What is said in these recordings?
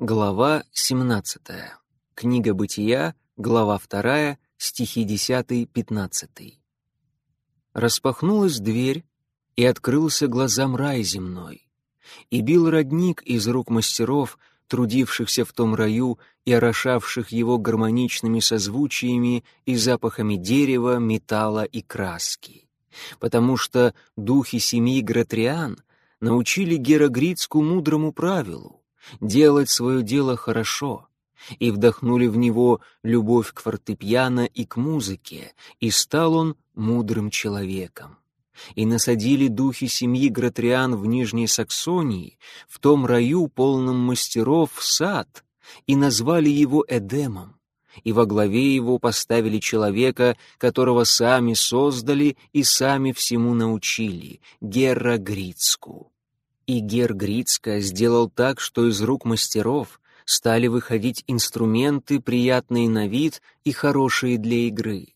Глава 17. Книга Бытия, глава 2, стихи 10-15. Распахнулась дверь, и открылся глазам рай земной. И бил родник из рук мастеров, трудившихся в том раю и орошавших его гармоничными созвучиями и запахами дерева, металла и краски. Потому что духи семьи Гратриан научили Герогрицку мудрому правилу делать свое дело хорошо, и вдохнули в него любовь к фортепиано и к музыке, и стал он мудрым человеком. И насадили духи семьи Гратриан в Нижней Саксонии, в том раю, полном мастеров, сад, и назвали его Эдемом, и во главе его поставили человека, которого сами создали и сами всему научили, Герра Грицку. И Гергрицка сделал так, что из рук мастеров стали выходить инструменты, приятные на вид и хорошие для игры.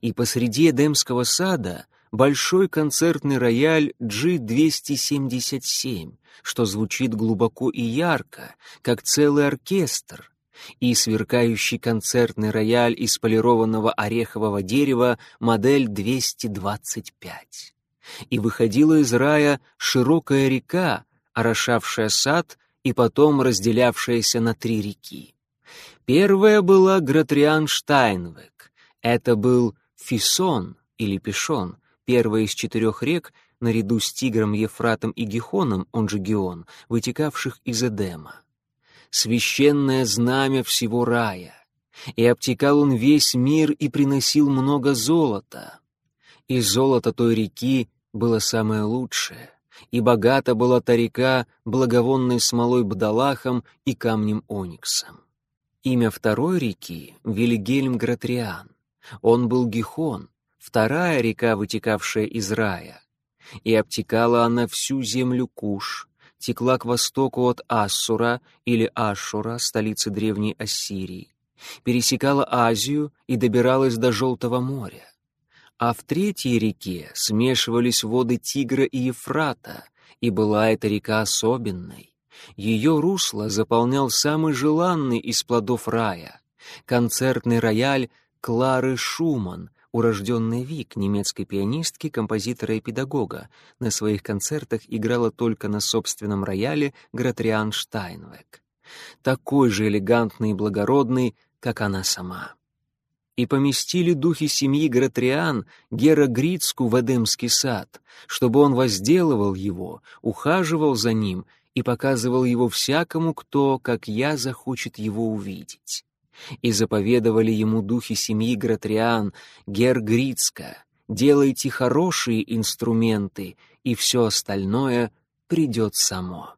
И посреди Эдемского сада большой концертный рояль G277, что звучит глубоко и ярко, как целый оркестр, и сверкающий концертный рояль из полированного орехового дерева модель 225 и выходила из рая широкая река, орошавшая сад и потом разделявшаяся на три реки. Первая была Гратриан Штайнвек. Это был Фисон или Пишон, первая из четырех рек, наряду с Тигром, Ефратом и Гихоном, он же Геон, вытекавших из Эдема. Священное знамя всего рая. И обтекал он весь мир и приносил много золота. И золото той реки было самое лучшее, и богата была та река благовонной смолой бдалахом и камнем ониксом. Имя второй реки — Вильгельм Гратриан. Он был Гихон, вторая река, вытекавшая из рая. И обтекала она всю землю Куш, текла к востоку от Ассура или Ашура, столицы древней Ассирии, пересекала Азию и добиралась до Желтого моря а в третьей реке смешивались воды Тигра и Ефрата, и была эта река особенной. Ее русло заполнял самый желанный из плодов рая — концертный рояль Клары Шуман, урожденный Вик, немецкой пианистки, композитора и педагога, на своих концертах играла только на собственном рояле Гратриан Штайнвек. Такой же элегантный и благородный, как она сама и поместили духи семьи Гратриан Гера Грицку в Эдемский сад, чтобы он возделывал его, ухаживал за ним и показывал его всякому, кто, как я, захочет его увидеть. И заповедовали ему духи семьи Гратриан, Гер Грицка, делайте хорошие инструменты, и все остальное придет само.